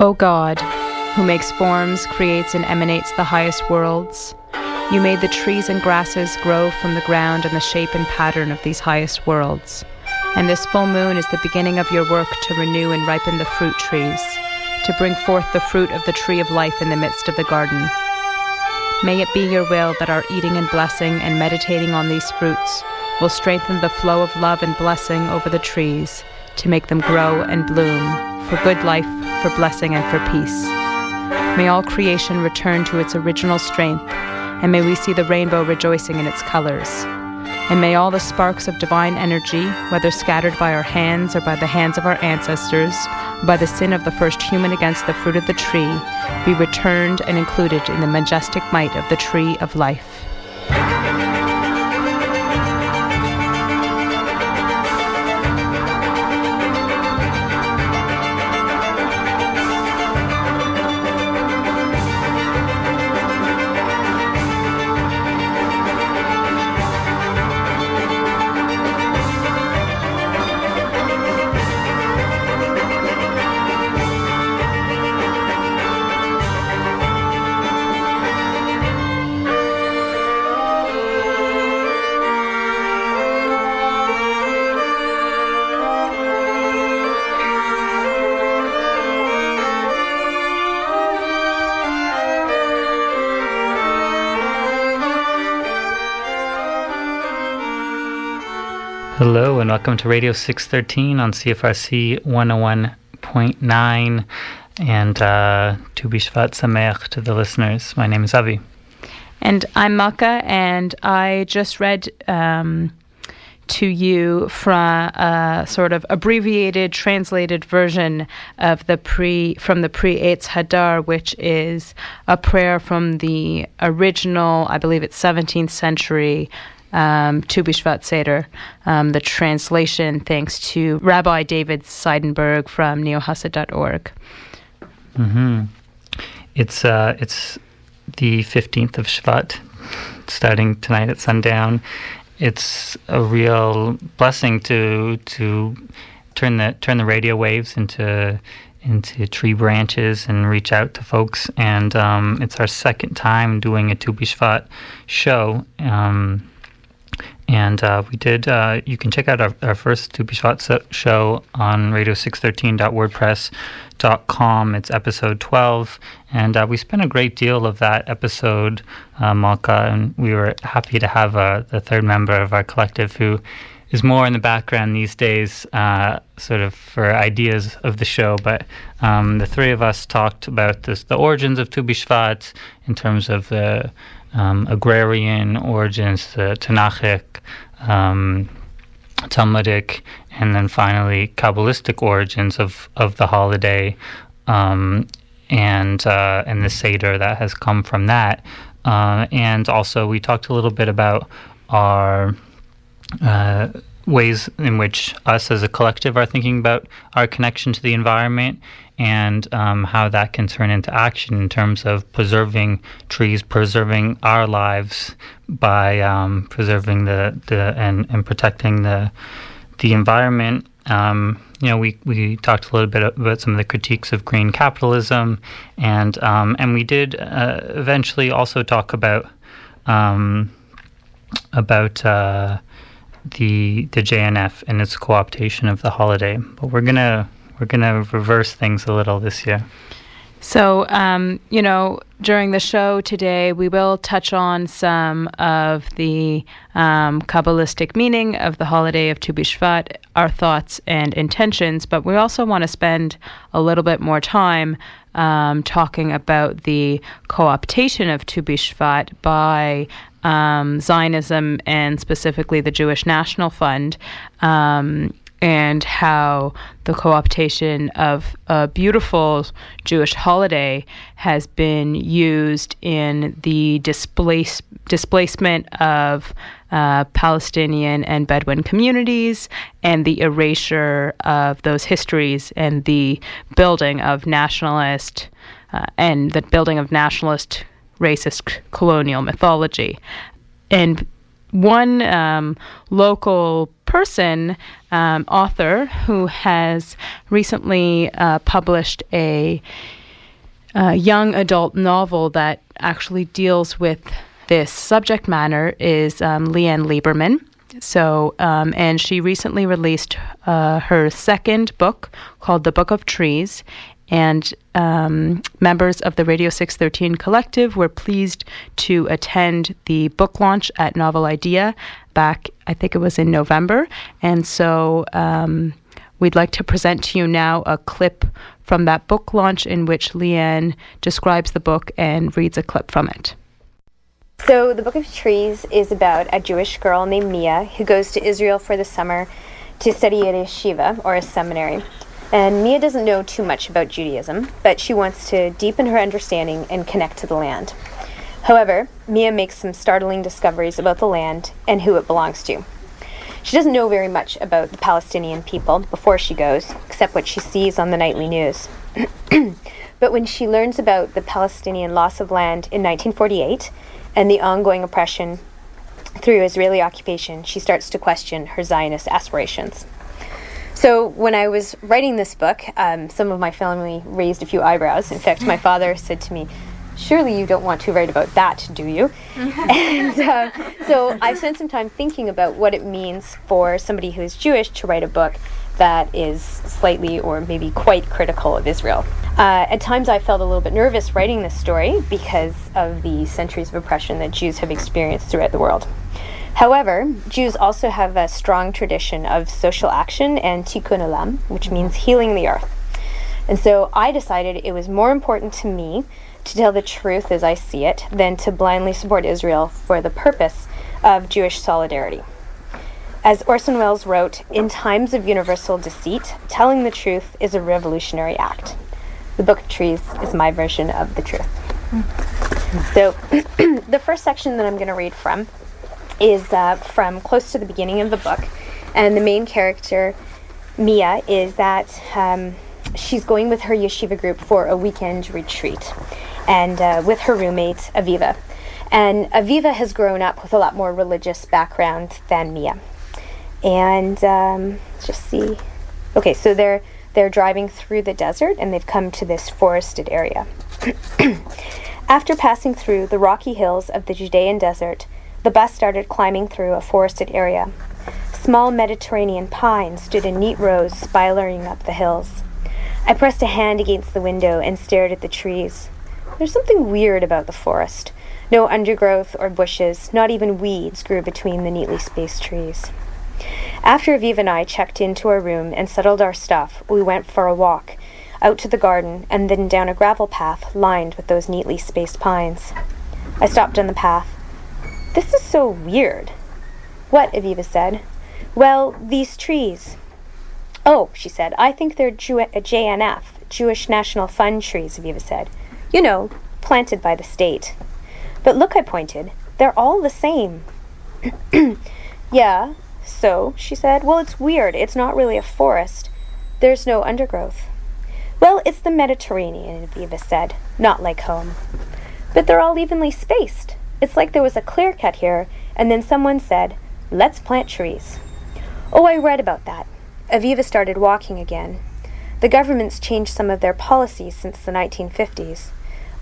O God, who makes forms, creates and emanates the highest worlds, you made the trees and grasses grow from the ground in the shape and pattern of these highest worlds. And this full moon is the beginning of your work to renew and ripen the fruit trees, to bring forth the fruit of the tree of life in the midst of the garden. May it be your will that our eating and blessing and meditating on these fruits will strengthen the flow of love and blessing over the trees to make them grow and bloom for good life, for blessing, and for peace. May all creation return to its original strength, and may we see the rainbow rejoicing in its colors. And may all the sparks of divine energy, whether scattered by our hands or by the hands of our ancestors, by the sin of the first human against the fruit of the tree, be returned and included in the majestic might of the tree of life. Hello, and welcome to Radio 613 on CFRC 101.9 and uh, Tu Bishvat Sameach to the listeners. My name is Avi. And I'm Malka, and I just read um, to you from a sort of abbreviated, translated version of the pre from the Pri Etz Hadar, which is a prayer from the original, I believe it's 17th century um, Tu Bishvat Seder, um, the translation, thanks to Rabbi David Seidenberg from neohasid.org. Mm-hmm. It's, uh, it's the 15th of Shvat, starting tonight at sundown. It's a real blessing to to turn the turn the radio waves into into tree branches and reach out to folks. And um, it's our second time doing a Tu Bishvat show. Um, and uh, we did, uh, you can check out our, our first Tu Bishvat show on radio613.wordpress.com. It's episode 12. And uh, we spent a great deal of that episode, uh, Malka, and we were happy to have uh, the third member of our collective who is more in the background these days, uh, sort of for ideas of the show. But um, the three of us talked about this, the origins of Tu Bishvat in terms of the um, agrarian origins, the Tanakhic, um, Talmudic, and then finally Kabbalistic origins of, of the holiday, um, and uh, and the Seder that has come from that. Uh, and also, we talked a little bit about our uh, ways in which us as a collective are thinking about our connection to the environment and um, how that can turn into action in terms of preserving trees, preserving our lives by um, preserving the, the and, and protecting the the environment. Um, you know, we, we talked a little bit about some of the critiques of green capitalism, and um, and we did uh, eventually also talk about um, about uh, the the JNF and its co-optation of the holiday. But we're gonna we're going to reverse things a little this year. So, um, you know, during the show today, we will touch on some of the um, Kabbalistic meaning of the holiday of Tu B'Shvat, our thoughts and intentions, but we also want to spend a little bit more time um, talking about the co optation of Tu B'Shvat by um, Zionism and specifically the Jewish National Fund. Um, and how the co optation of a beautiful Jewish holiday has been used in the displace, displacement of uh, Palestinian and Bedouin communities and the erasure of those histories and the building of nationalist uh, and the building of nationalist racist colonial mythology. And one um, local person, um, author, who has recently uh, published a, a young adult novel that actually deals with this subject matter is um, Leanne Lieberman. So, um, and she recently released uh, her second book called The Book of Trees. And um, members of the Radio 613 collective were pleased to attend the book launch at Novel Idea back, I think it was in November. And so um, we'd like to present to you now a clip from that book launch in which Leanne describes the book and reads a clip from it. So, the Book of Trees is about a Jewish girl named Mia who goes to Israel for the summer to study at a yeshiva or a seminary. And Mia doesn't know too much about Judaism, but she wants to deepen her understanding and connect to the land. However, Mia makes some startling discoveries about the land and who it belongs to. She doesn't know very much about the Palestinian people before she goes, except what she sees on the nightly news. but when she learns about the Palestinian loss of land in 1948 and the ongoing oppression through Israeli occupation, she starts to question her Zionist aspirations. So, when I was writing this book, um, some of my family raised a few eyebrows. In fact, my father said to me, Surely you don't want to write about that, do you? and uh, so I spent some time thinking about what it means for somebody who is Jewish to write a book that is slightly or maybe quite critical of Israel. Uh, at times, I felt a little bit nervous writing this story because of the centuries of oppression that Jews have experienced throughout the world. However, Jews also have a strong tradition of social action and tikkun olam, which mm-hmm. means healing the earth. And so I decided it was more important to me to tell the truth as I see it than to blindly support Israel for the purpose of Jewish solidarity. As Orson Welles wrote, in times of universal deceit, telling the truth is a revolutionary act. The Book of Trees is my version of the truth. Mm-hmm. So, the first section that I'm going to read from is uh, from close to the beginning of the book. And the main character, Mia, is that um, she's going with her yeshiva group for a weekend retreat and uh, with her roommate, Aviva. And Aviva has grown up with a lot more religious background than Mia. And um, just see. Okay, so they're they're driving through the desert and they've come to this forested area. After passing through the rocky hills of the Judean desert, the bus started climbing through a forested area. Small Mediterranean pines stood in neat rows spiraling up the hills. I pressed a hand against the window and stared at the trees. There's something weird about the forest. No undergrowth or bushes, not even weeds, grew between the neatly spaced trees. After Aviv and I checked into our room and settled our stuff, we went for a walk, out to the garden, and then down a gravel path lined with those neatly spaced pines. I stopped on the path. This is so weird. What? Aviva said. Well, these trees. Oh, she said, I think they're Jew- uh, JNF, Jewish National Fund trees, Aviva said. You know, planted by the state. But look, I pointed, they're all the same. yeah, so, she said. Well, it's weird. It's not really a forest. There's no undergrowth. Well, it's the Mediterranean, Aviva said. Not like home. But they're all evenly spaced. It's like there was a clear cut here, and then someone said, Let's plant trees. Oh, I read about that. Aviva started walking again. The government's changed some of their policies since the 1950s.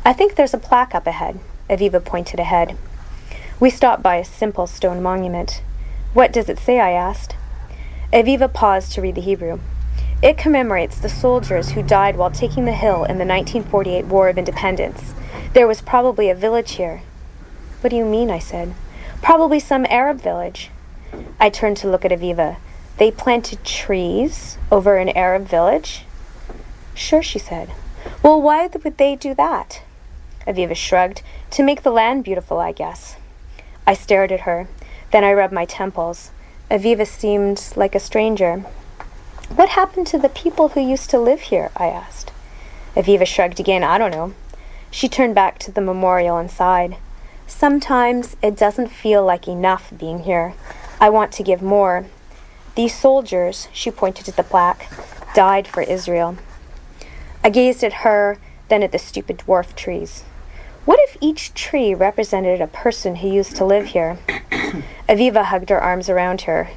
I think there's a plaque up ahead. Aviva pointed ahead. We stopped by a simple stone monument. What does it say? I asked. Aviva paused to read the Hebrew. It commemorates the soldiers who died while taking the hill in the 1948 War of Independence. There was probably a village here. What do you mean? I said. Probably some Arab village. I turned to look at Aviva. They planted trees over an Arab village? Sure, she said. Well, why would they do that? Aviva shrugged. To make the land beautiful, I guess. I stared at her. Then I rubbed my temples. Aviva seemed like a stranger. What happened to the people who used to live here? I asked. Aviva shrugged again. I don't know. She turned back to the memorial and sighed. Sometimes it doesn't feel like enough being here. I want to give more. These soldiers, she pointed to the plaque, died for Israel. I gazed at her, then at the stupid dwarf trees. What if each tree represented a person who used to live here? Aviva hugged her arms around her.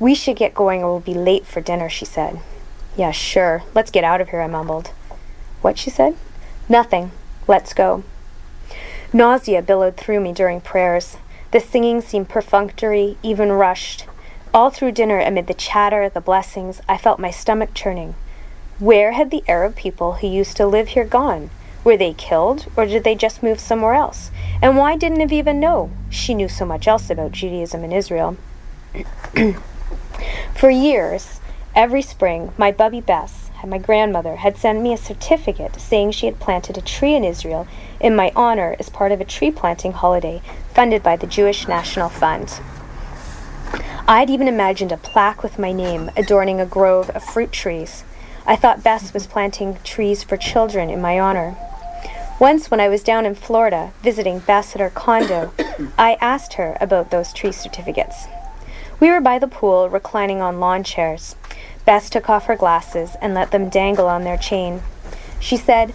We should get going or we'll be late for dinner, she said. Yeah, sure. Let's get out of here, I mumbled. What? she said. Nothing. Let's go. Nausea billowed through me during prayers. The singing seemed perfunctory, even rushed. All through dinner, amid the chatter, the blessings, I felt my stomach churning. Where had the Arab people who used to live here gone? Were they killed, or did they just move somewhere else? And why didn't Aviva know? She knew so much else about Judaism in Israel. For years, every spring, my bubby Bess and my grandmother had sent me a certificate saying she had planted a tree in Israel in my honor as part of a tree planting holiday funded by the Jewish National Fund. I had even imagined a plaque with my name adorning a grove of fruit trees. I thought Bess was planting trees for children in my honor. Once, when I was down in Florida visiting Bess at her condo, I asked her about those tree certificates. We were by the pool, reclining on lawn chairs. Bess took off her glasses and let them dangle on their chain. She said,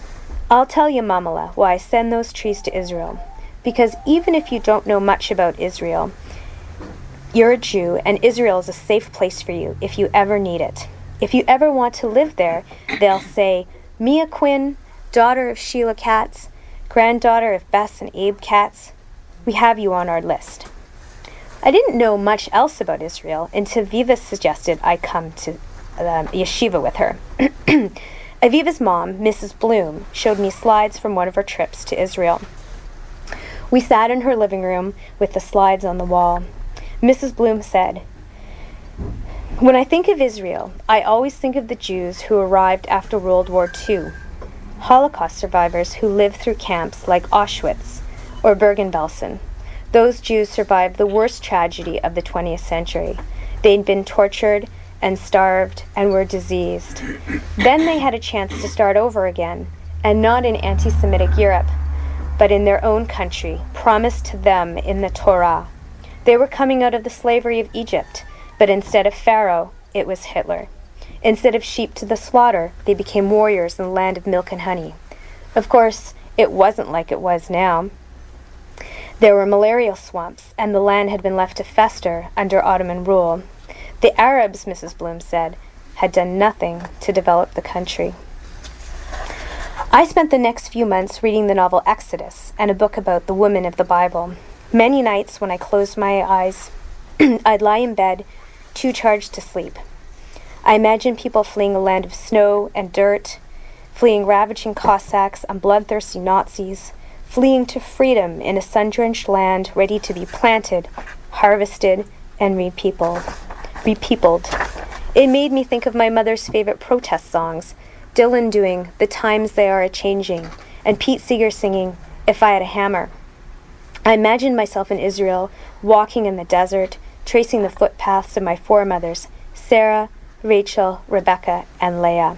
I'll tell you, Mamala, why I send those trees to Israel. Because even if you don't know much about Israel, you're a Jew, and Israel is a safe place for you if you ever need it. If you ever want to live there, they'll say, Mia Quinn, daughter of Sheila Katz, granddaughter of Bess and Abe Katz, we have you on our list. I didn't know much else about Israel until Viva suggested I come to um, yeshiva with her. Aviva's mom, Mrs. Bloom, showed me slides from one of her trips to Israel. We sat in her living room with the slides on the wall. Mrs. Bloom said, when I think of Israel, I always think of the Jews who arrived after World War II, Holocaust survivors who lived through camps like Auschwitz or Bergen-Belsen. Those Jews survived the worst tragedy of the 20th century. They'd been tortured and starved and were diseased. Then they had a chance to start over again, and not in anti Semitic Europe, but in their own country, promised to them in the Torah. They were coming out of the slavery of Egypt but instead of Pharaoh, it was Hitler. Instead of sheep to the slaughter, they became warriors in the land of milk and honey. Of course, it wasn't like it was now. There were malarial swamps, and the land had been left to fester under Ottoman rule. The Arabs, Mrs. Bloom said, had done nothing to develop the country. I spent the next few months reading the novel Exodus and a book about the women of the Bible. Many nights when I closed my eyes, I'd lie in bed too charged to sleep. I imagined people fleeing a land of snow and dirt, fleeing ravaging Cossacks and bloodthirsty Nazis, fleeing to freedom in a sun drenched land ready to be planted, harvested, and repeopled. Repeopled. It made me think of my mother's favorite protest songs Dylan doing The Times They Are a Changing, and Pete Seeger singing If I Had a Hammer. I imagined myself in Israel, walking in the desert, tracing the footpaths of my foremothers, Sarah, Rachel, Rebecca, and Leah.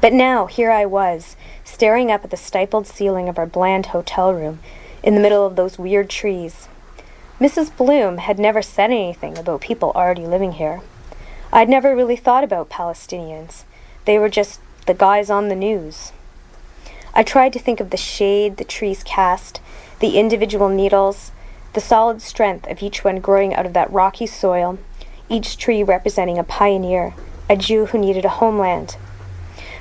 But now, here I was, staring up at the stippled ceiling of our bland hotel room, in the middle of those weird trees. Mrs. Bloom had never said anything about people already living here. I'd never really thought about Palestinians. They were just the guys on the news. I tried to think of the shade the trees cast, the individual needles, the solid strength of each one growing out of that rocky soil, each tree representing a pioneer, a Jew who needed a homeland.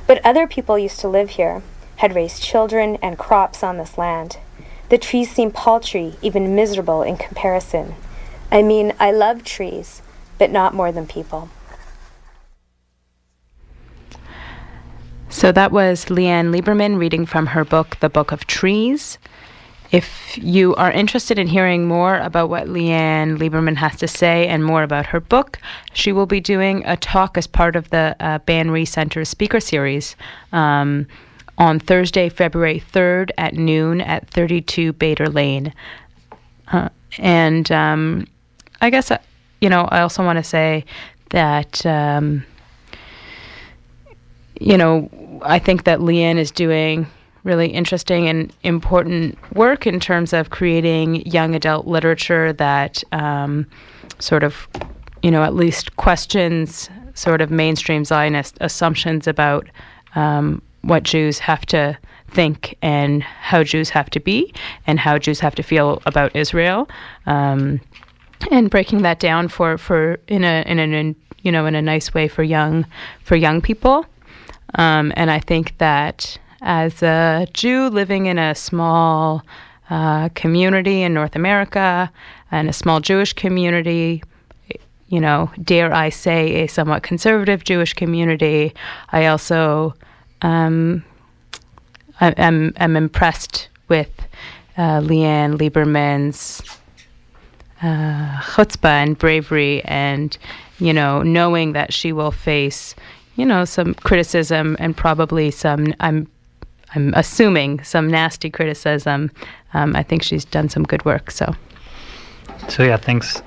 But other people used to live here, had raised children and crops on this land. The trees seem paltry, even miserable in comparison. I mean, I love trees, but not more than people. So that was Leanne Lieberman reading from her book, The Book of Trees. If you are interested in hearing more about what Leanne Lieberman has to say and more about her book, she will be doing a talk as part of the uh, Ban Righ Center speaker series um, on Thursday, February 3rd at noon at 32 Bader Lane. Uh, and um, I guess, uh, you know, I also want to say that, um, you know, I think that Leanne is doing really interesting and important work in terms of creating young adult literature that um, sort of, you know, at least questions sort of mainstream Zionist assumptions about um, what Jews have to think and how Jews have to be and how Jews have to feel about Israel. Um, and breaking that down for, for in a in a you know in a nice way for young for young people. Um, and I think that as a Jew living in a small uh, community in North America and a small Jewish community, you know, dare I say, a somewhat conservative Jewish community, I also um, I, am I'm impressed with uh, Leanne Lieberman's uh, chutzpah and bravery, and you know, knowing that she will face, you know, some criticism and probably some. I'm I'm assuming some nasty criticism. Um, I think she's done some good work. So. So yeah, thanks,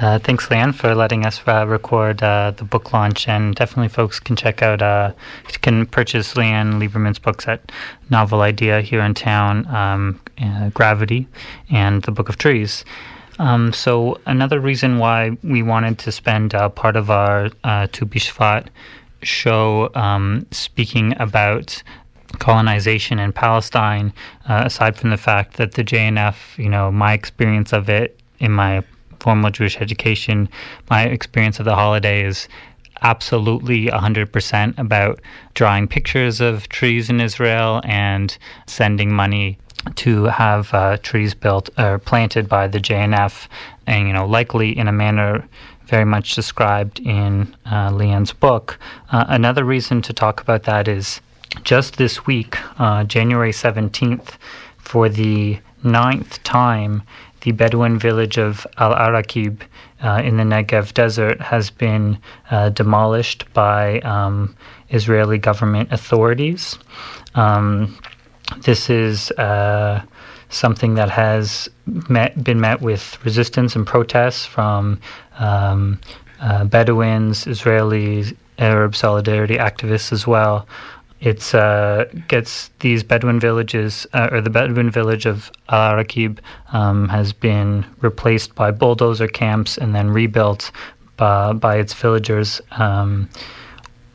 uh, thanks, Leanne, for letting us uh, record uh, the book launch, and definitely, folks can check out, uh, can purchase Leanne Lieberman's books at Novel Idea here in town, um, uh, Gravity, and the Book of Trees. Um, so another reason why we wanted to spend uh, part of our uh, Bishvat show um, speaking about colonization in Palestine, uh, aside from the fact that the JNF, you know, my experience of it in my formal Jewish education, my experience of the holiday is absolutely 100% about drawing pictures of trees in Israel and sending money to have uh, trees built or planted by the JNF, and you know, likely in a manner very much described in uh, Leanne's book. Uh, another reason to talk about that is just this week, uh, January 17th, for the ninth time, the Bedouin village of Al Arakib uh, in the Negev desert has been uh, demolished by um, Israeli government authorities. Um, this is uh, something that has met, been met with resistance and protests from um, uh, Bedouins, Israelis, Arab solidarity activists as well. It uh, gets these Bedouin villages, uh, or the Bedouin village of Al Arakib, um, has been replaced by bulldozer camps and then rebuilt by, by its villagers. Um,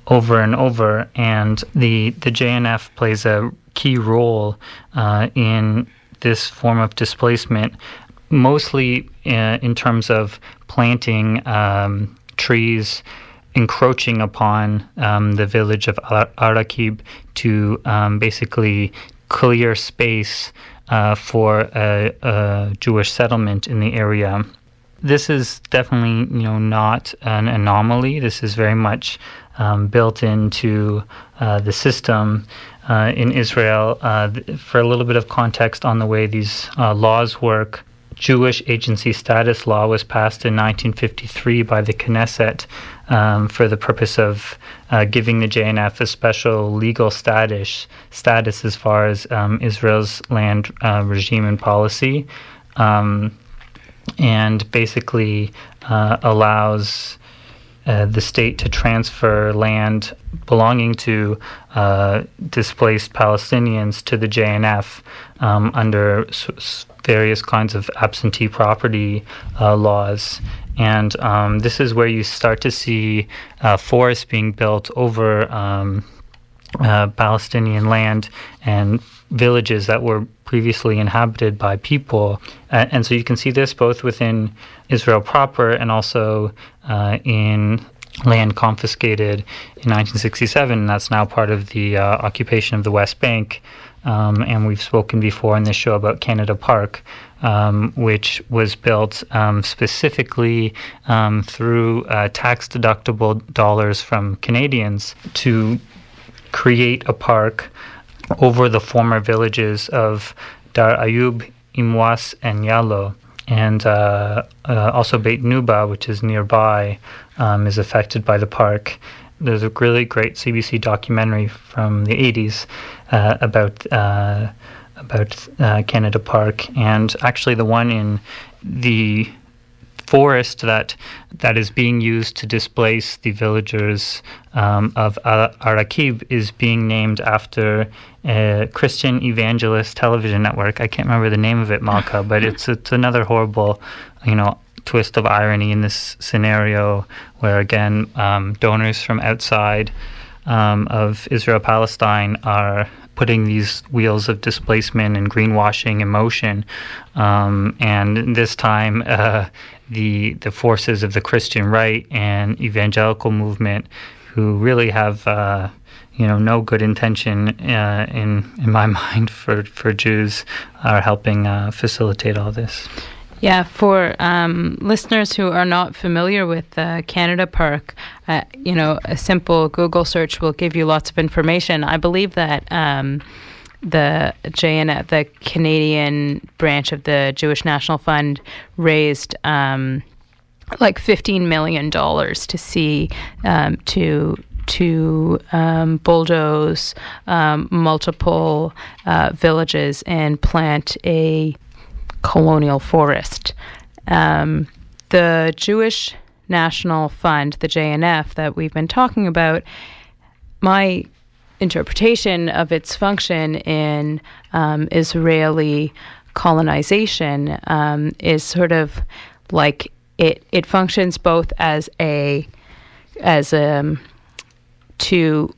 over and over, and the the JNF plays a key role uh, in this form of displacement, mostly in, uh, in terms of planting um, trees encroaching upon um, the village of Arakib to um, basically clear space uh, for a, a, Jewish settlement in the area. This is definitely, you know, not an anomaly. This is very much um, built into uh, the system uh, in Israel. Uh, for a little bit of context on the way these uh, laws work, Jewish agency status law was passed in 1953 by the Knesset um, for the purpose of uh, giving the JNF a special legal status status as far as um, Israel's land uh, regime and policy, um, and basically uh, allows uh, the state to transfer land belonging to uh, displaced Palestinians to the JNF um, under s- various kinds of absentee property uh, laws. And um, this is where you start to see uh, forests being built over um, uh, Palestinian land and villages that were previously inhabited by people. And so you can see this both within Israel proper and also uh, in land confiscated in 1967. And that's now part of the uh, occupation of the West Bank. Um, and we've spoken before in this show about Canada Park, um, which was built um, specifically um, through uh, tax deductible dollars from Canadians to create a park over the former villages of Dar Ayub, Imwas, and Yalo. And uh, uh, also Beit Nuba, which is nearby, um, is affected by the park. There's a really great CBC documentary from the 80s uh, about uh, about uh, Canada Park, and actually the one in the forest that that is being used to displace the villagers um, of Arakib is being named after a Christian Evangelist television network. I can't remember the name of it, Malka, but it's it's another horrible, you know, twist of irony in this scenario where again um, donors from outside um, of Israel Palestine are putting these wheels of displacement and greenwashing in motion. Um, and this time, uh, the the forces of the Christian right and evangelical movement, who really have uh, you know no good intention uh, in in my mind for for Jews, are helping uh, facilitate all this. Yeah, for um, listeners who are not familiar with uh, Canada Park, uh, you know, a simple Google search will give you lots of information. I believe that um, the JNF, the Canadian branch of the Jewish National Fund, raised. Um, like fifteen million dollars to see um, to to um, bulldoze um, multiple uh, villages and plant a colonial forest. Um, the Jewish National Fund, the JNF, that we've been talking about, my interpretation of its function in um, Israeli colonization um, is sort of like it it functions both as a as a um, to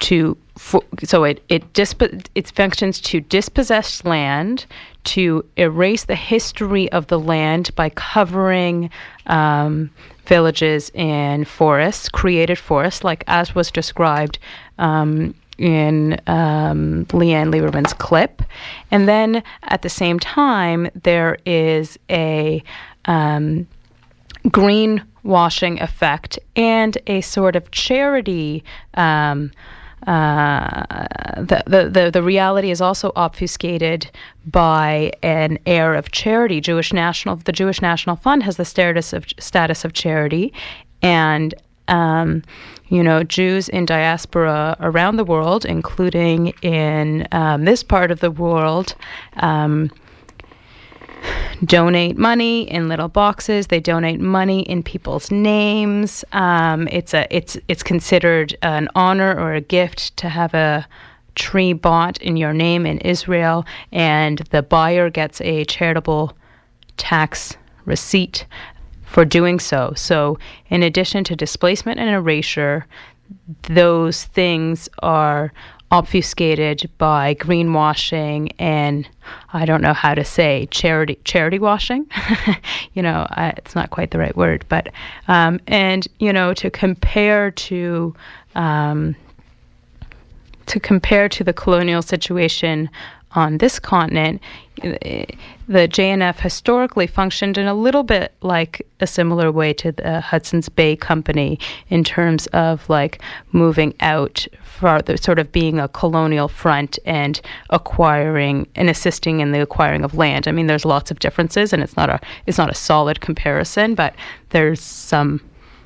to for, so it it disp- it functions to dispossess land, to erase the history of the land by covering um, villages and forests, created forests, like as was described um, in um, Leanne Lieberman's clip, and then at the same time there is a um, greenwashing effect and a sort of charity. Um, uh, the, the, the, the reality is also obfuscated by an air of charity. Jewish National, the Jewish National Fund has the status of status of charity, and um, you know, Jews in diaspora around the world, including in um, this part of the world, um, donate money in little boxes. They donate money in people's names. Um, it's a it's it's considered an honor or a gift to have a tree bought in your name in Israel, and the buyer gets a charitable tax receipt for doing so. So, in addition to displacement and erasure, those things are obfuscated by greenwashing and I don't know how to say charity charity washing. you know, I, it's not quite the right word, but um, and you know to compare to um, to compare to the colonial situation on this continent, the JNF historically functioned in a little bit like a similar way to the Hudson's Bay Company in terms of like moving out farther, sort of being a colonial front and acquiring and assisting in the acquiring of land. I mean, there's lots of differences, and it's not a it's not a solid comparison, but there's some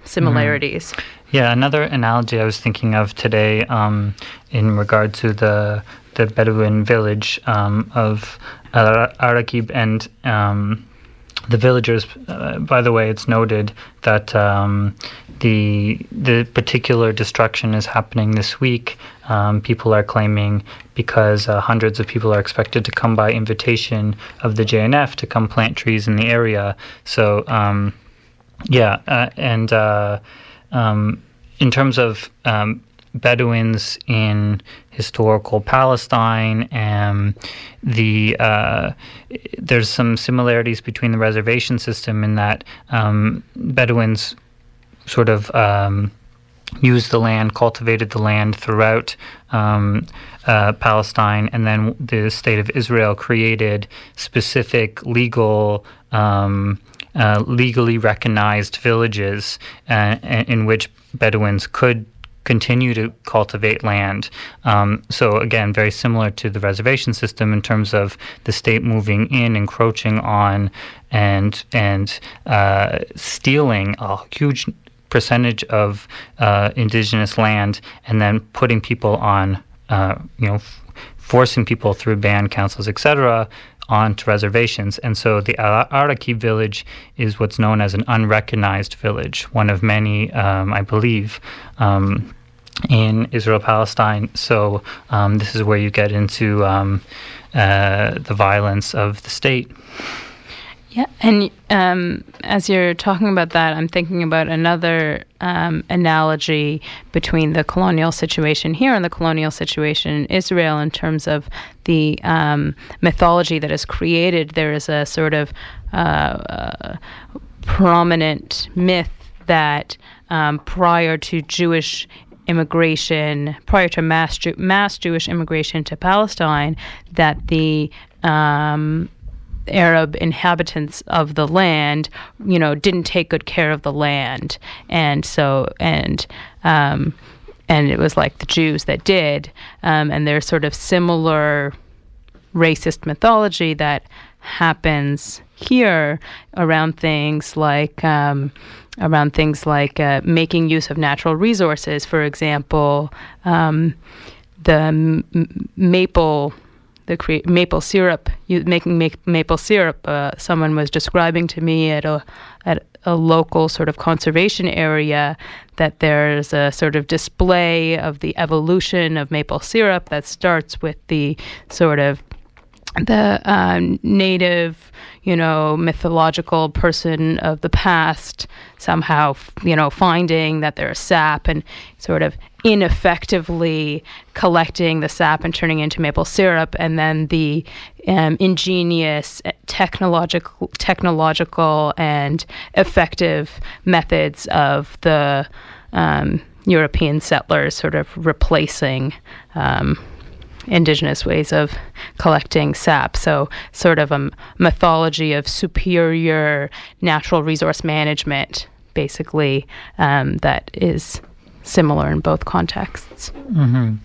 similarities. Mm-hmm. Yeah, another analogy I was thinking of today um, in regard to the the Bedouin village um, of Ar- Arakib and um, the villagers. Uh, by the way, it's noted that um, the the particular destruction is happening this week. Um, people are claiming because uh, hundreds of people are expected to come by invitation of the JNF to come plant trees in the area. So um, yeah, uh, and uh, um, in terms of um, Bedouins in historical Palestine, and the uh, there's some similarities between the reservation system in that um, Bedouins sort of um, used the land, cultivated the land throughout um, uh, Palestine, and then the state of Israel created specific legal. Um, uh, legally recognized villages uh, in which Bedouins could continue to cultivate land. Um, so again, very similar to the reservation system in terms of the state moving in, encroaching on, and and uh, stealing a huge percentage of uh, indigenous land, and then putting people on, uh, you know, f- forcing people through band councils, etc onto reservations. And so the Araki village is what's known as an unrecognized village, one of many, um, I believe. Um, in Israel Palestine. So um, this is where you get into um, uh, the violence of the state. Yeah, and um, as you're talking about that, I'm thinking about another um, analogy between the colonial situation here and the colonial situation in Israel in terms of the um, mythology that is created. There is a sort of uh, uh, prominent myth that um, prior to Jewish immigration, prior to mass Jew- mass Jewish immigration to Palestine, that the um, Arab inhabitants of the land, you know, didn't take good care of the land, and so and um, and it was like the Jews that did, um, and there's sort of similar racist mythology that happens here around things like um, around things like uh, making use of natural resources. For example, um, the m- maple the cre- maple syrup, you, making ma- maple syrup. Uh, someone was describing to me at a at a local sort of conservation area that there's a sort of display of the evolution of maple syrup that starts with the sort of the um, native, you know, mythological person of the past somehow, you know, finding that there's sap and sort of ineffectively collecting the sap and turning it into maple syrup, and then the um, ingenious technological, technological and effective methods of the um, European settlers sort of replacing. Indigenous ways of collecting sap. So, sort of a mythology of superior natural resource management, basically, um, that is similar in both contexts. Mm-hmm.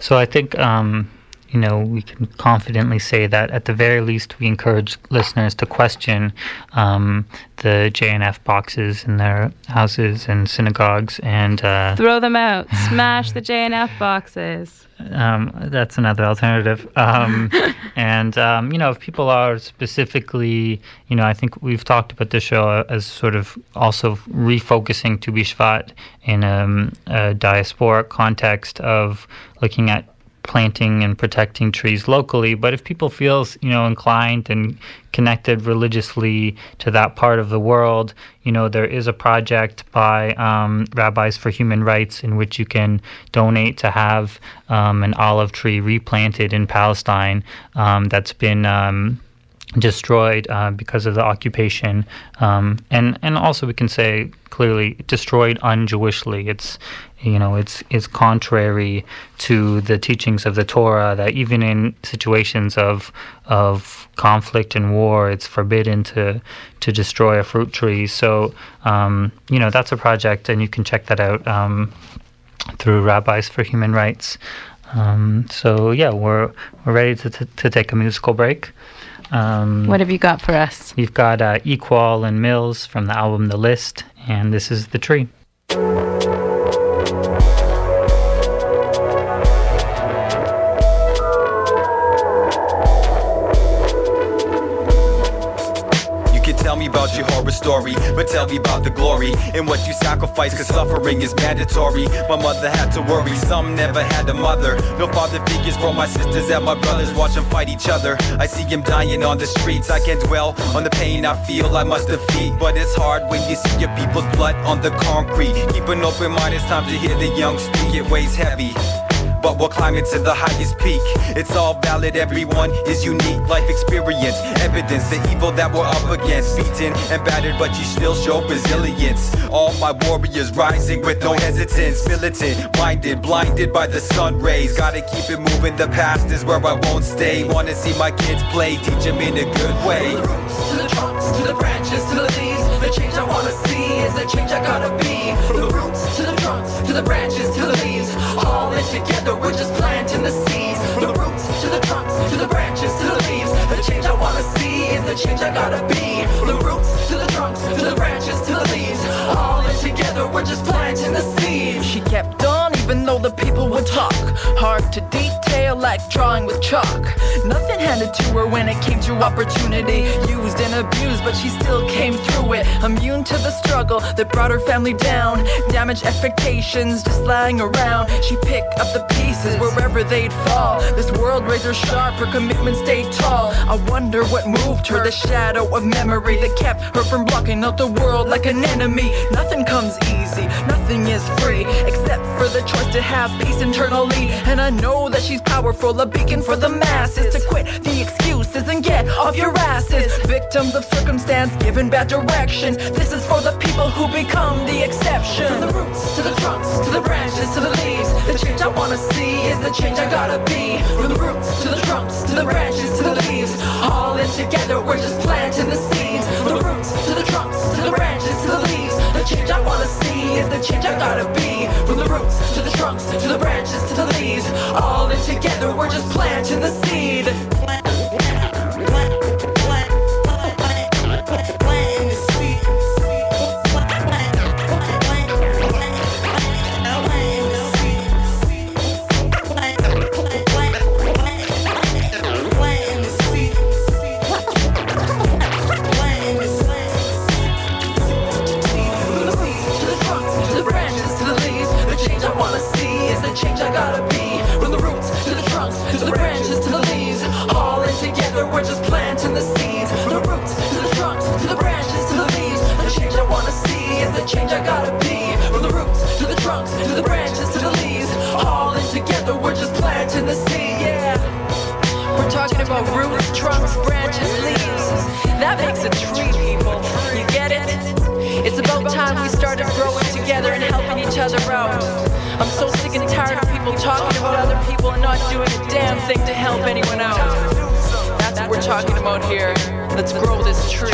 So, I think. Um, you know, we can confidently say that at the very least, we encourage listeners to question um, the JNF boxes in their houses and synagogues and uh, throw them out, smash the JNF boxes. Um, that's another alternative. Um, and, um, you know, if people are specifically, you know, I think we've talked about the show as sort of also refocusing Tu Bishvat in um, a diasporic context of looking at planting and protecting trees locally. But if people feel, you know, inclined and connected religiously to that part of the world, you know, there is a project by um, Rabbis for Human Rights in which you can donate to have um, an olive tree replanted in Palestine um, that's been um, destroyed uh, because of the occupation, um, and and also we can say clearly destroyed un-Jewishly. It's you know it's it's contrary to the teachings of the Torah that even in situations of of conflict and war, it's forbidden to to destroy a fruit tree. So um, you know that's a project, and you can check that out um, through Rabbis for Human Rights. Um, so yeah, we're we're ready to, to, to take a musical break. Um, what have you got for us? We've got uh, Eekwol and Mils from the album The List, and this is The Tree. about your horror story, but tell me about the glory and what you sacrifice, cause suffering is mandatory. My mother had to worry, some never had a mother. No father figures for my sisters and my brothers, watch them fight each other. I see them dying on the streets, I can't dwell on the pain I feel I must defeat. But it's hard when you see your people's blood on the concrete. Keep an open mind, it's time to hear the young speak, it weighs heavy but we're climbing to the highest peak. It's all valid, everyone is unique. Life experience, evidence, the evil that we're up against. Beaten and battered, but you still show resilience. All my warriors rising with no hesitance. Militant, minded, blinded by the sun rays. Gotta keep it moving, the past is where I won't stay. Wanna see my kids play, teach them in a good way. To the roots, to the trunks, to the branches, to the leaves. The change I wanna see is the change I gotta be. From the roots to the trunks, to the branches, to the leaves. All in together we're just planting the seeds. From the roots to the trunks, to the branches, to the leaves. The change I wanna see is the change I gotta be. From the roots to the trunks, to the branches, to the leaves. All in together, we're just planting the seeds. She kept on even though the people would talk. Hard to detail, like drawing with chalk. Nothing handed to her when it came to opportunity. Used and abused, but she still came through it. Immune to the struggle that brought her family down. Damaged expectations, just lying around. She picked up the pieces wherever they'd fall. This world raised her sharp, her commitment stayed tall. I wonder what moved her, the shadow of memory that kept her from blocking out the world like an enemy. Nothing comes easy, nothing is free, except for the choice to have peace internally. And I know that she's powerful, a beacon for the masses to quit the excuses and get off your asses. Victims of circumstance, given bad directions. This is for the people who become the exception. From the roots to the trunks to the branches to the leaves, the change I wanna see is the change I gotta be. From the roots to the trunks to the branches to the leaves, all in together, we're just planting the seeds. From the roots to the trunks the branches to the leaves, the change I wanna see is the change I gotta be. From the roots to the trunks to the branches to the leaves, all in together, we're just planting the seed. From a damn thing to help anyone out. That's what we're talking about here. Let's grow this tree.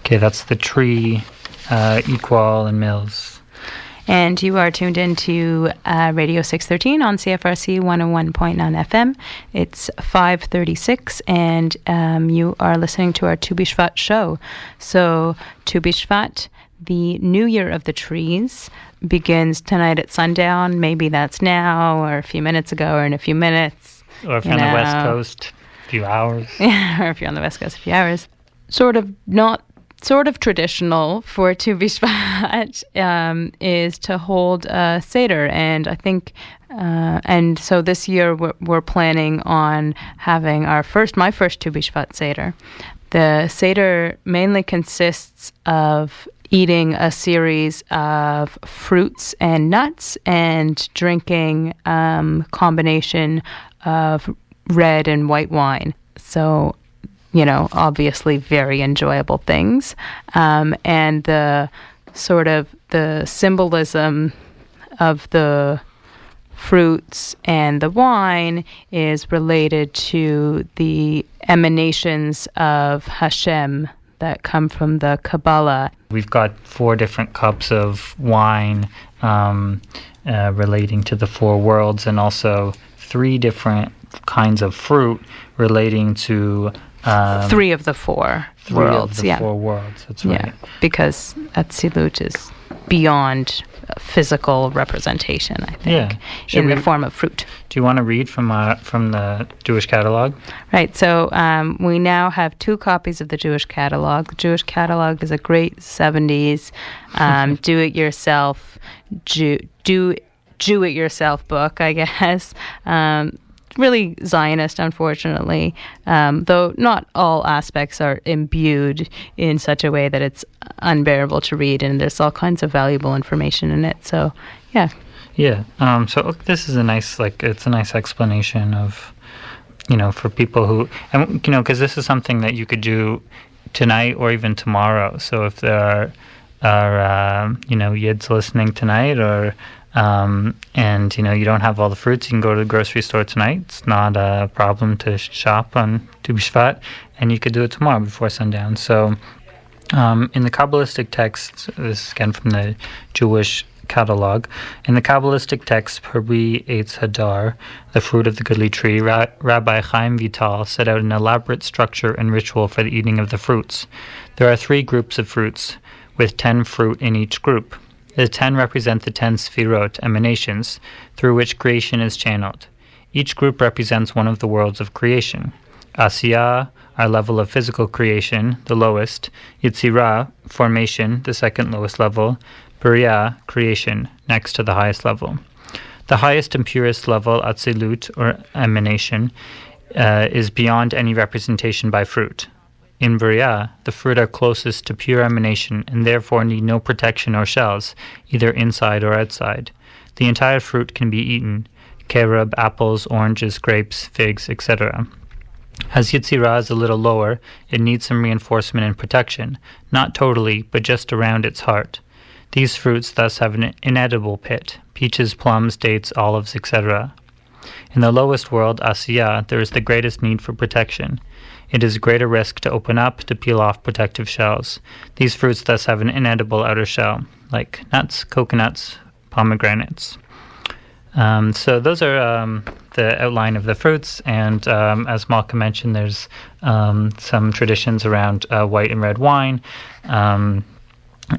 Okay, that's the tree, uh, Eekwol and Mils. And you are tuned into uh, Radio 613 on CFRC 101.9 FM. It's 536, and um, you are listening to our Tu Bishvat show. So, Tu Bishvat, the New Year of the Trees, begins tonight at sundown. Maybe that's now, or a few minutes ago, or in a few minutes. Or if You you're on the West. Coast, a few hours. or if you're on the West Coast, a few hours. Sort of not sort of traditional for Tu Bishvat um, is to hold a Seder. And I think, uh, and so this year we're, we're planning on having our first, my first Tu Bishvat Seder. The Seder mainly consists of eating a series of fruits and nuts and drinking um, combination of red and white wine. So you know, obviously very enjoyable things. Um, and the sort of the symbolism of the fruits and the wine is related to the emanations of Hashem that come from the Kabbalah. We've got four different cups of wine um, uh, relating to the four worlds, and also three different kinds of fruit relating to um, Three of the four three worlds, of the yeah. four worlds. That's right. Yeah, because Atzilut is beyond physical representation, I think, Yeah. Should in the form of fruit. Do you want to read from uh, from the Jewish catalog? Right, so um, we now have two copies of the Jewish catalog. The Jewish catalog is a great 70s um, do it yourself, Jew, do, do it yourself book, I guess. Um, really Zionist, unfortunately, um, though not all aspects are imbued in such a way that it's unbearable to read, and there's all kinds of valuable information in it. So, yeah, Yeah. Um, so this is a nice, like, it's a nice explanation of, you know, for people who, and you know, because this is something that you could do tonight or even tomorrow. So if there are, are um, you know, yids listening tonight, or um, and you know you don't have all the fruits, you can go to the grocery store tonight. It's not a problem to shop on Tu B'Shvat, and you could do it tomorrow before sundown. So. Um, in the Kabbalistic texts, this is again from the Jewish catalog. In the Kabbalistic text, Pri Etz Hadar, the fruit of the goodly tree, Ra- Rabbi Chaim Vital set out an elaborate structure and ritual for the eating of the fruits. There are three groups of fruits, with ten fruit in each group. The ten represent the ten sfirot, emanations, through which creation is channeled. Each group represents one of the worlds of creation. Asiya, our level of physical creation, the lowest. Yitzira, formation, the second lowest level. Bria, creation, next to the highest level. The highest and purest level, Atzilut, or emanation, uh, is beyond any representation by fruit. In Bria, the fruit are closest to pure emanation and therefore need no protection or shells, either inside or outside. The entire fruit can be eaten carob, apples, oranges, grapes, figs, etc. As Yitzira is a little lower, it needs some reinforcement and protection, not totally, but just around its heart. These fruits thus have an inedible pit peaches, plums, dates, olives, etc. In the lowest world, Asiya, there is the greatest need for protection. It is a greater risk to open up, to peel off protective shells. These fruits thus have an inedible outer shell, like nuts, coconuts, pomegranates. Um, so those are um, the outline of the fruits, and um, as Malka mentioned, there's um, some traditions around uh, white and red wine, um,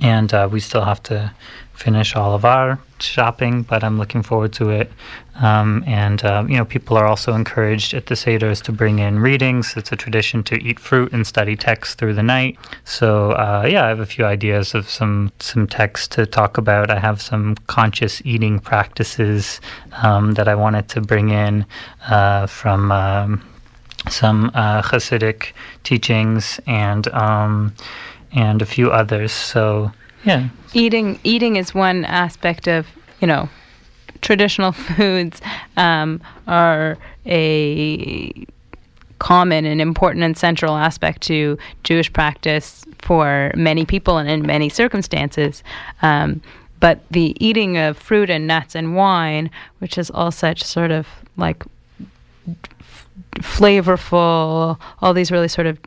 and uh, we still have to finish all of our shopping, but I'm looking forward to it. Um, and uh, you know, people are also encouraged at the seders to bring in readings. It's a tradition to eat fruit and study text through the night. So uh, yeah, I have a few ideas of some some texts to talk about. I have some conscious eating practices um, that I wanted to bring in uh, from. Um, some uh, Hasidic teachings and um, and a few others. So yeah, eating eating is one aspect of you know traditional foods um, are a common and important and central aspect to Jewish practice for many people and in many circumstances. Um, but the eating of fruit and nuts and wine, which is all such sort of like f- flavorful, all these really sort of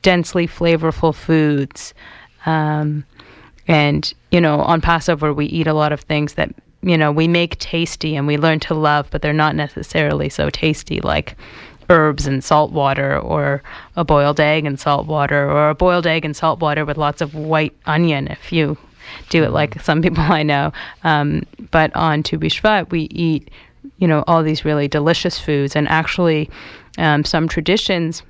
densely flavorful foods. Um, and, you know, on Passover, we eat a lot of things that, you know, we make tasty and we learn to love, but they're not necessarily so tasty, like herbs and salt water, or a boiled egg and salt water, or a boiled egg and salt water with lots of white onion, if you do it like some people I know. Um, but on Tu B'Shvat, we eat, you know, all these really delicious foods, and actually, um, some traditions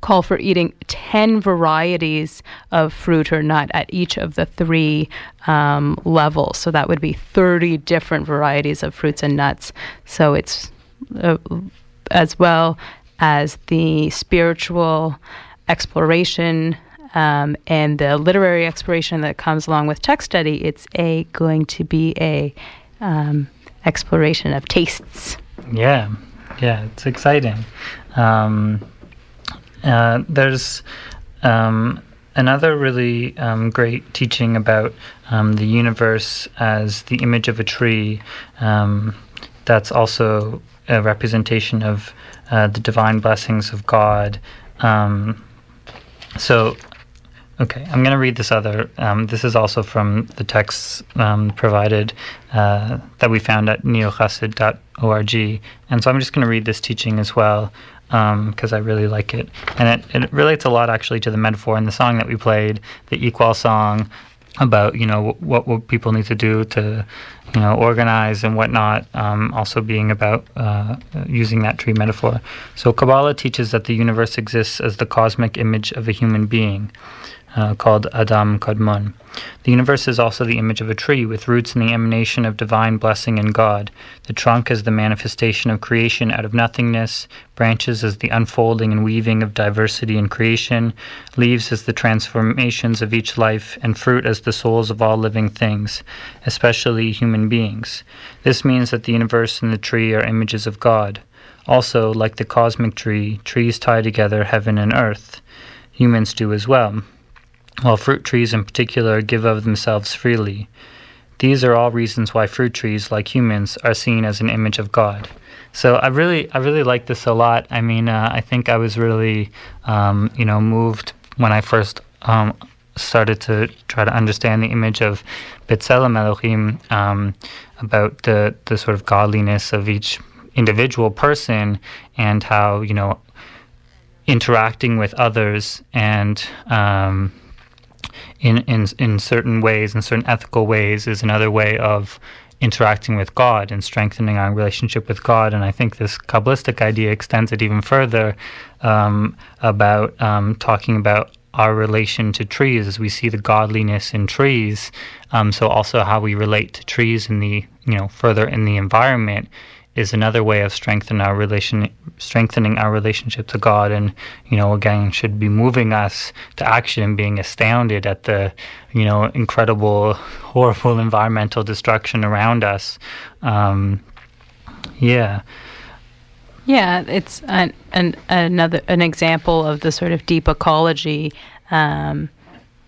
call for eating 10 varieties of fruit or nut at each of the three um, levels. So that would be 30 different varieties of fruits and nuts. So it's uh, as well as the spiritual exploration. Um, and the literary exploration that comes along with text study, it's a going to be a um, exploration of tastes. Yeah, yeah, it's exciting. Um, uh, there's um, another really um, great teaching about um, the universe as the image of a tree. Um, that's also a representation of uh, the divine blessings of God. Um, so, okay, I'm going to read this other. Um, this is also from the texts provided uh, that we found at neohasid.org. And so I'm just going to read this teaching as well because um, I really like it. And it, it relates a lot actually to the metaphor in the song that we played, the Eekwol song about, you know, what, people need to do to, you know, organize and whatnot, um, also being about uh, using that tree metaphor. So Kabbalah teaches that the universe exists as the cosmic image of a human being uh, called Adam Kadmon. The universe is also the image of a tree with roots in the emanation of divine blessing and God. The trunk is the manifestation of creation out of nothingness, branches as the unfolding and weaving of diversity in creation, leaves as the transformations of each life, and fruit as the souls of all living things, especially human beings. This means that the universe and the tree are images of God. Also, like the cosmic tree, trees tie together heaven and earth. Humans do as well while fruit trees in particular give of themselves freely. These are all reasons why fruit trees, like humans, are seen as an image of God. So I really, I really like this a lot. I mean, uh, I think I was really, um, you know, moved when I first um, started to try to understand the image of B'Tselem Elohim um, about the the sort of godliness of each individual person and how you know interacting with others and um, in in in certain ways, in certain ethical ways, is another way of interacting with God and strengthening our relationship with God. And I think this Kabbalistic idea extends it even further um, about um, talking about our relation to trees as we see the godliness in trees. Um, so also how we relate to trees in the you know further in the environment is another way of strengthening our relation strengthening our relationship to God. And you know again should be moving us to action and being astounded at the you know incredible horrible environmental destruction around us. Um, yeah. Yeah it's an, an another an example of the sort of deep ecology um,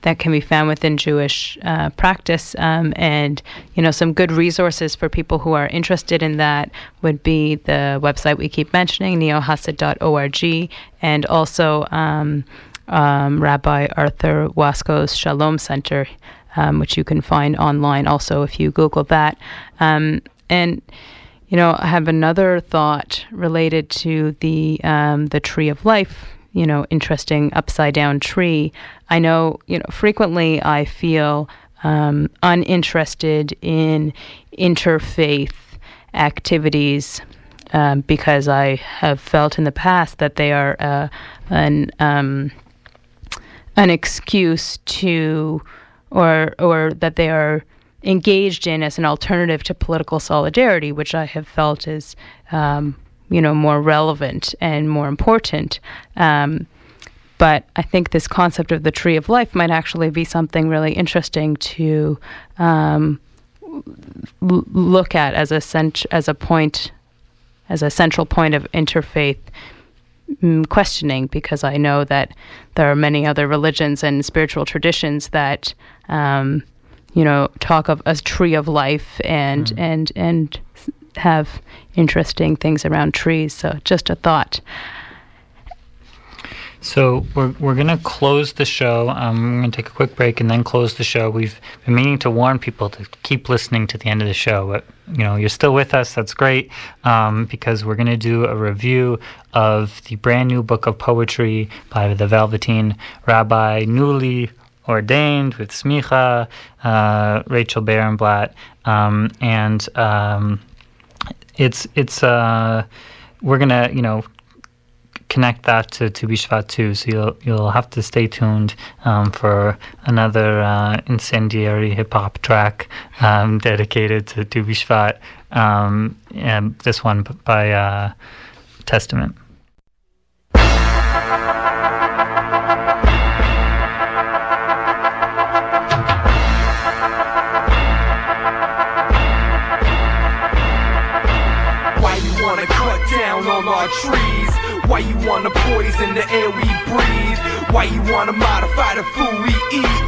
that can be found within Jewish uh, practice. Um, and, you know, some good resources for people who are interested in that would be the website we keep mentioning, neohasid.org, and also um, um, Rabbi Arthur Waskow's Shalom Center, um, which you can find online also if you Google that. Um, and, you know, I have another thought related to the um, the tree of life you know, interesting upside down tree. I know, you know, frequently I feel um, uninterested in interfaith activities um, because I have felt in the past that they are uh, an um, an excuse to, or or that they are engaged in as an alternative to political solidarity, which I have felt is um, you know more relevant and more important. Um, but I think this concept of the tree of life might actually be something really interesting to um, l- look at as a cent- as a point, as a central point of interfaith mm, questioning, because I know that there are many other religions and spiritual traditions that. Um, you know, talk of a tree of life and mm. and and have interesting things around trees. So just a thought. So we're we're gonna close the show. Um, we're gonna take a quick break and then close the show. We've been meaning to warn people to keep listening to the end of the show, but you know you're still with us. That's great um, because we're gonna do a review of the brand new book of poetry by the Velveteen Rabbi, newly ordained with Smicha, uh, Rachel Barenblatt, um, and um, it's it's uh, we're gonna you know connect that to Tu B'Shvat too. So you'll you'll have to stay tuned um, for another uh, incendiary hip hop track um, dedicated to Tu B'Shvat. Um, and this one by uh, Testament. Trees. Why you wanna poison the air we breathe? Why you wanna modify the food we eat?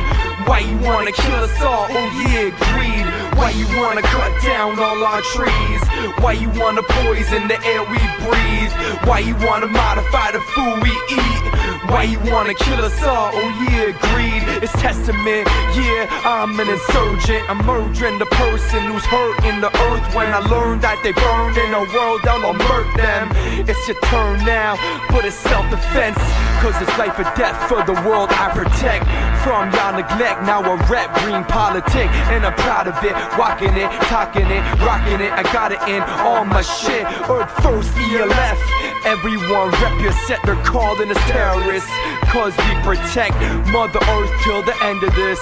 Why you wanna kill us all? Oh yeah, greed. Why you wanna cut down all our trees? Why you wanna poison the air we breathe? Why you wanna modify the food we eat? Why you wanna kill us all? Oh yeah, greed is testament. Yeah, I'm an insurgent. I'm murdering the person who's hurting the earth. When I learned that they burned in a world, I'll murder them. It's your turn now, but it's self-defense. Cause it's life or death for the world I protect. From y'all neglect, now I rap green politic. And I'm proud of it, walking it, talking it, rocking it. I got it in all my shit. Earth first, ELF. Everyone rep your set, they're calling us terrorists. Cause we protect Mother Earth till the end of this.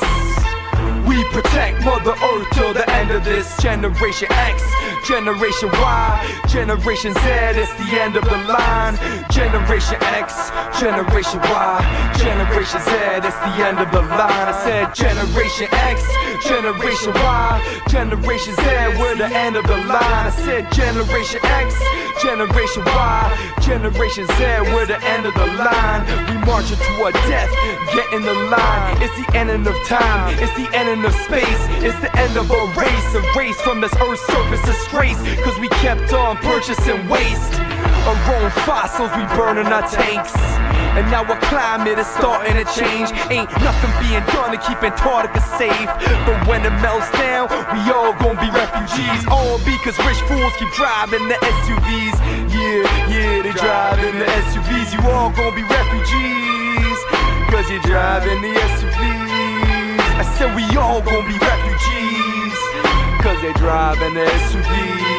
We protect Mother Earth till the end of this Generation X, Generation Y, Generation Z, it's the end of the line. Generation X, Generation Y, Generation Z, it's the end of the line. I said Generation X, Generation Y, Generation Z, we're the end of the line. I said Generation X, Generation Y, Generation Z, we're the end of the line. We marching to toward death, get in the line. It's the end of time, it's the end of space. It's the end of a race, a race from this earth's surface to trace, cause we kept on purchasing waste. Our own fossils, we burning our tanks. And now our climate is starting to change. Ain't nothing being done to keep Antarctica safe. But when it melts down, we all gonna be refugees. All because rich fools keep driving the SUVs. Yeah, yeah, they driving the SUVs. You all gonna be refugees. Cause you're driving the SUVs. I said we all gonna be refugees. Cause they're driving SUVs.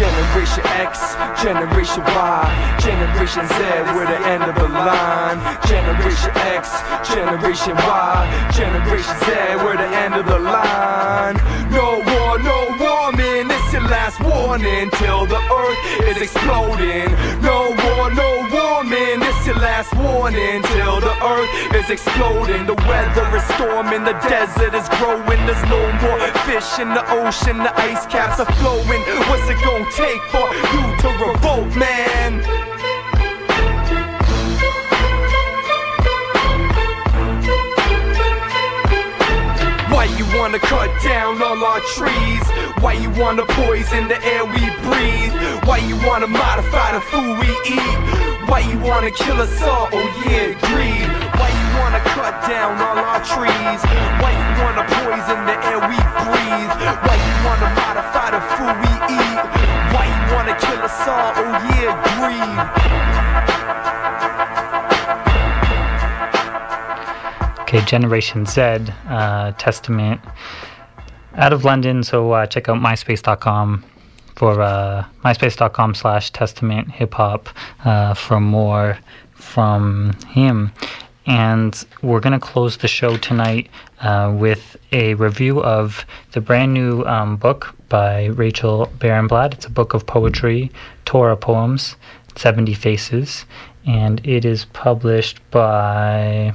Generation X, Generation Y, Generation Z, we're the end of the line. Generation X, Generation Y, Generation Z, we're the end of the line. No war, no warming, it's your last warning till the earth is exploding. No war, no warming, it's your last warning till the earth is exploding. The weather is storming, the desert is growing, there's no more fish in the ocean, the ice caps are flowing. What's it gonna take for you to revolt, man? Why you wanna cut down all our trees? Why you wanna poison the air we breathe? Why you wanna modify the food we eat? Why you wanna kill us all? Oh yeah, greed. Why you wanna cut down all our trees? Why you wanna poison the air we breathe? Why you wanna modify the food we eat? Why you wanna kill us all? Oh yeah, greed. Okay, Generation Z, uh, Testament, out of London. So uh, check out myspace.com for uh, myspace.com slash Testament Hip Hop uh, for more from him. And we're going to close the show tonight uh, with a review of the brand new um, book by Rachel Barenblatt. It's a book of poetry, Torah poems, 70 Faces, and it is published by.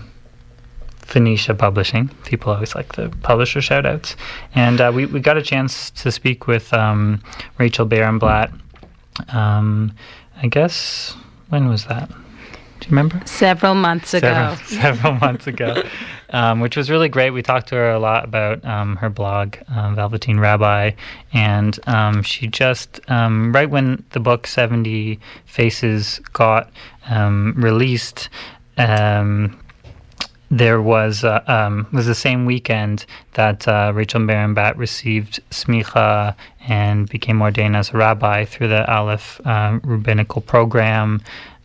Phoenicia Publishing. People always like the publisher shout outs. And uh, we, we got a chance to speak with um, Rachel Barenblatt. Um, I guess, when was that? Do you remember? Several months ago. Several, several months ago, um, which was really great. We talked to her a lot about um, her blog, um, Velveteen Rabbi, and um, she just, um, right when the book 70 Faces got um, released, um, there was uh, um, was the same weekend that uh, Rachel Barenblatt received smicha and became ordained as a rabbi through the Aleph uh, rabbinical program.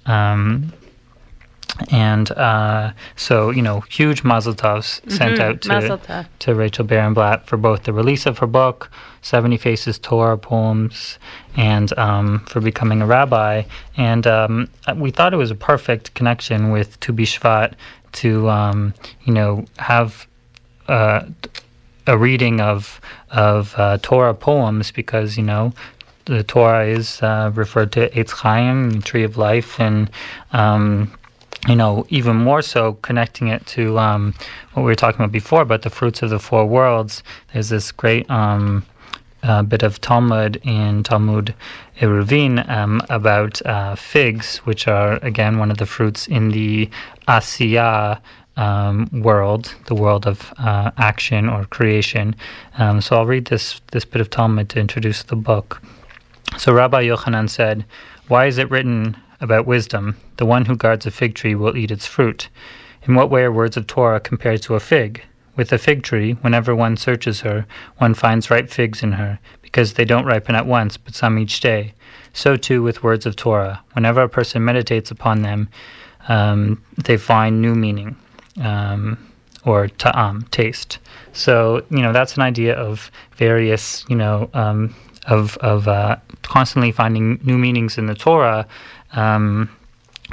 Um, and uh, so, you know, huge mazel tovs sent Mhm, out to, to Rachel Barenblatt for both the release of her book, 70 Faces Torah Poems, and um, for becoming a rabbi. And um, we thought it was a perfect connection with Tu Bishvat to, um, you know, have uh, a reading of of uh, Torah poems because you know the Torah is uh, referred to Eitz Chaim, Tree of Life, and um, you know even more so connecting it to um, what we were talking about before about the fruits of the four worlds. There's this great. Um, uh, bit of Talmud in Talmud Eruvin um, about uh, figs, which are again one of the fruits in the Asiya um, world, the world of uh, action or creation. Um, so I'll read this this bit of Talmud to introduce the book. So Rabbi Yochanan said, "Why is it written about wisdom? The one who guards a fig tree will eat its fruit. In what way are words of Torah compared to a fig?" With a fig tree, whenever one searches her, one finds ripe figs in her, because they don't ripen at once, but some each day. So too with words of Torah. Whenever a person meditates upon them, um, they find new meaning, um, or ta'am, taste. So you know that's an idea of various, you know, um, of of uh, constantly finding new meanings in the Torah. Um,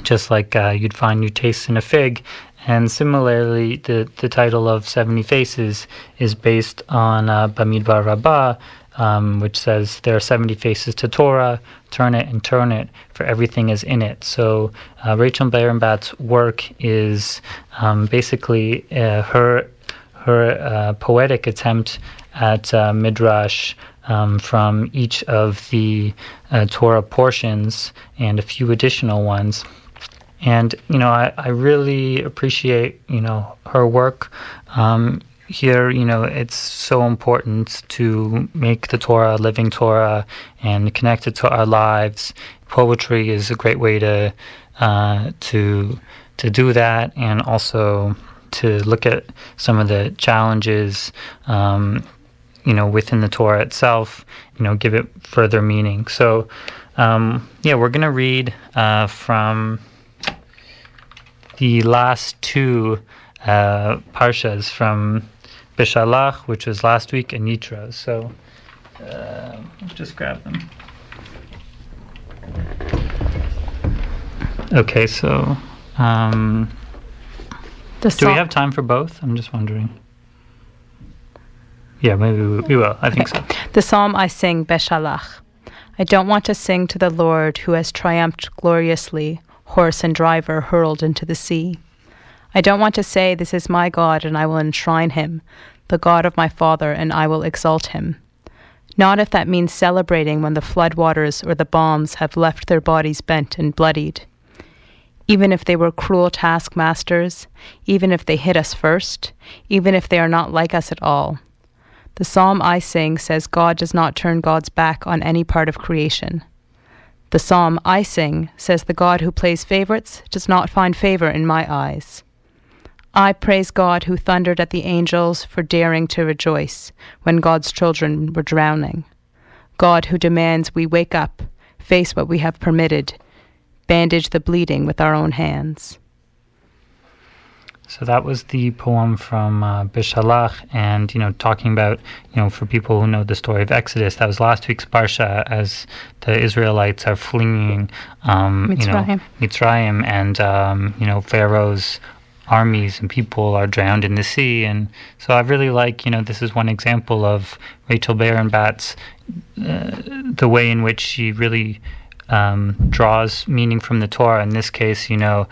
just like uh, you'd find new tastes in a fig. And similarly, the, the title of 70 Faces is based on uh, Bamidbar Rabbah, um, which says there are 70 faces to Torah, turn it and turn it, for everything is in it. So uh, Rachel Barenblatt's work is um, basically uh, her, her uh, poetic attempt at uh, Midrash um, from each of the uh, Torah portions and a few additional ones and you know I, I really appreciate you know her work um, here, you know, it's so important to make the Torah a living Torah and connect it to our lives. Poetry is a great way to uh, to to do that, and also to look at some of the challenges, um, you know, within the Torah itself. You know, give it further meaning. So, um, yeah, we're gonna read uh, from the last two uh, parshas from Beshalach, which was last week, and Yitro. So uh, just grab them. Okay, so um, The do we have time for both? I'm just wondering. Yeah, maybe we, we will. I think so. The psalm I sing, Beshalach. I don't want to sing to the Lord who has triumphed gloriously, horse and driver hurled into the sea. I don't want to say, This is my God, and I will enshrine him, the God of my father, and I will exalt him. Not if that means celebrating when the floodwaters or the bombs have left their bodies bent and bloodied. Even if they were cruel taskmasters, even if they hit us first, even if they are not like us at all. The psalm I sing says God does not turn God's back on any part of creation. The psalm I sing says the God who plays favorites does not find favor in my eyes. I praise God who thundered at the angels for daring to rejoice when God's children were drowning. God who demands we wake up, face what we have permitted, bandage the bleeding with our own hands. So that was the poem from uh, Beshalach, and you know, talking about you know, for people who know the story of Exodus, that was last week's parsha as the Israelites are fleeing, um, you know, Mitzrayim. Mitzrayim, and um, you know, Pharaoh's armies and people are drowned in the sea, and so I really like, you know, this is one example of Rachel Barenblatt's uh, the way in which she really um, draws meaning from the Torah. In this case, you know,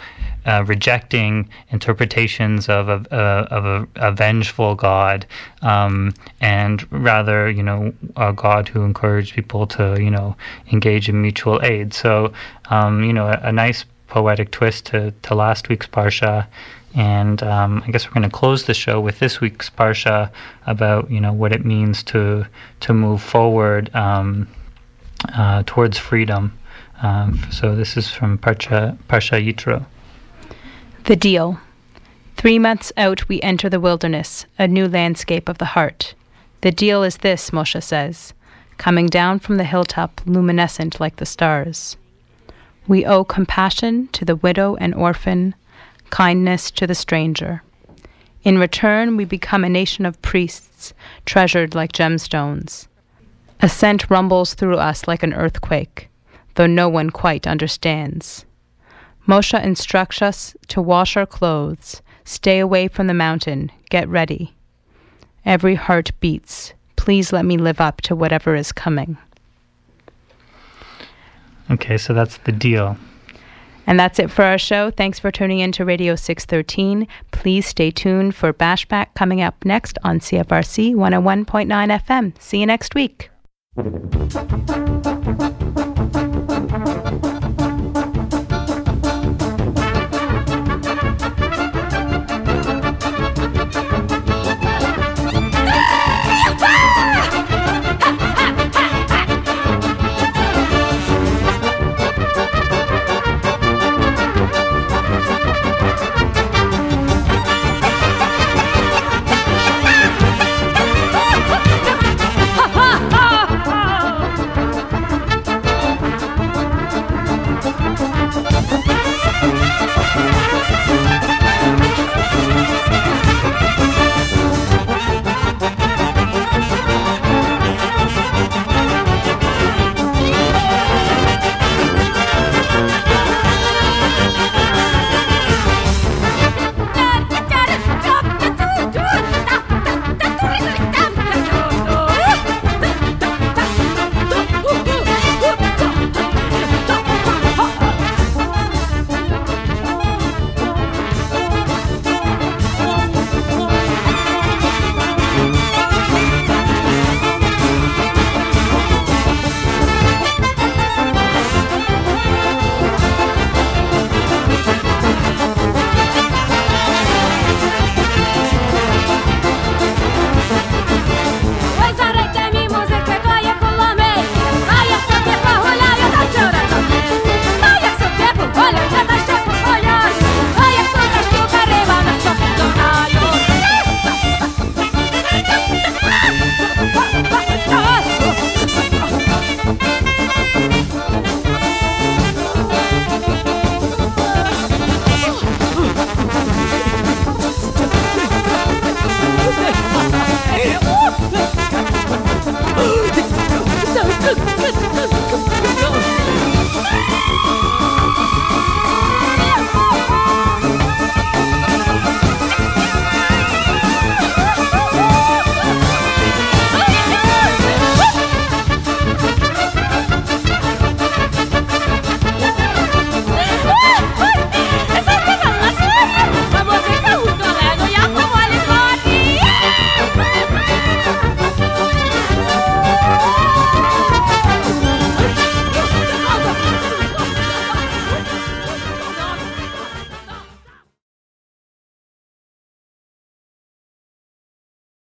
uh, rejecting interpretations of a, uh, of a, a vengeful God, um, and rather, you know, a God who encouraged people to, you know, engage in mutual aid. So, um, you know, a, a nice poetic twist to, to last week's parsha. And um, I guess we're going to close the show with this week's parsha about you know what it means to to move forward um, uh, towards freedom. Um, so this is from Parsha Parsha Yitro. The deal. Three months out, we enter the wilderness, a new landscape of the heart. The deal is this, Moshe says, coming down from the hilltop, luminescent like the stars. We owe compassion to the widow and orphan, kindness to the stranger. In return, we become a nation of priests, treasured like gemstones. A scent rumbles through us like an earthquake, though no one quite understands. Moshe instructs us to wash our clothes, stay away from the mountain, get ready. Every heart beats. Please let me live up to whatever is coming. Okay, so that's the deal. And that's it for our show. Thanks for tuning in to Radio 613. Please stay tuned for Bashback coming up next on CFRC 101.9 FM. See you next week.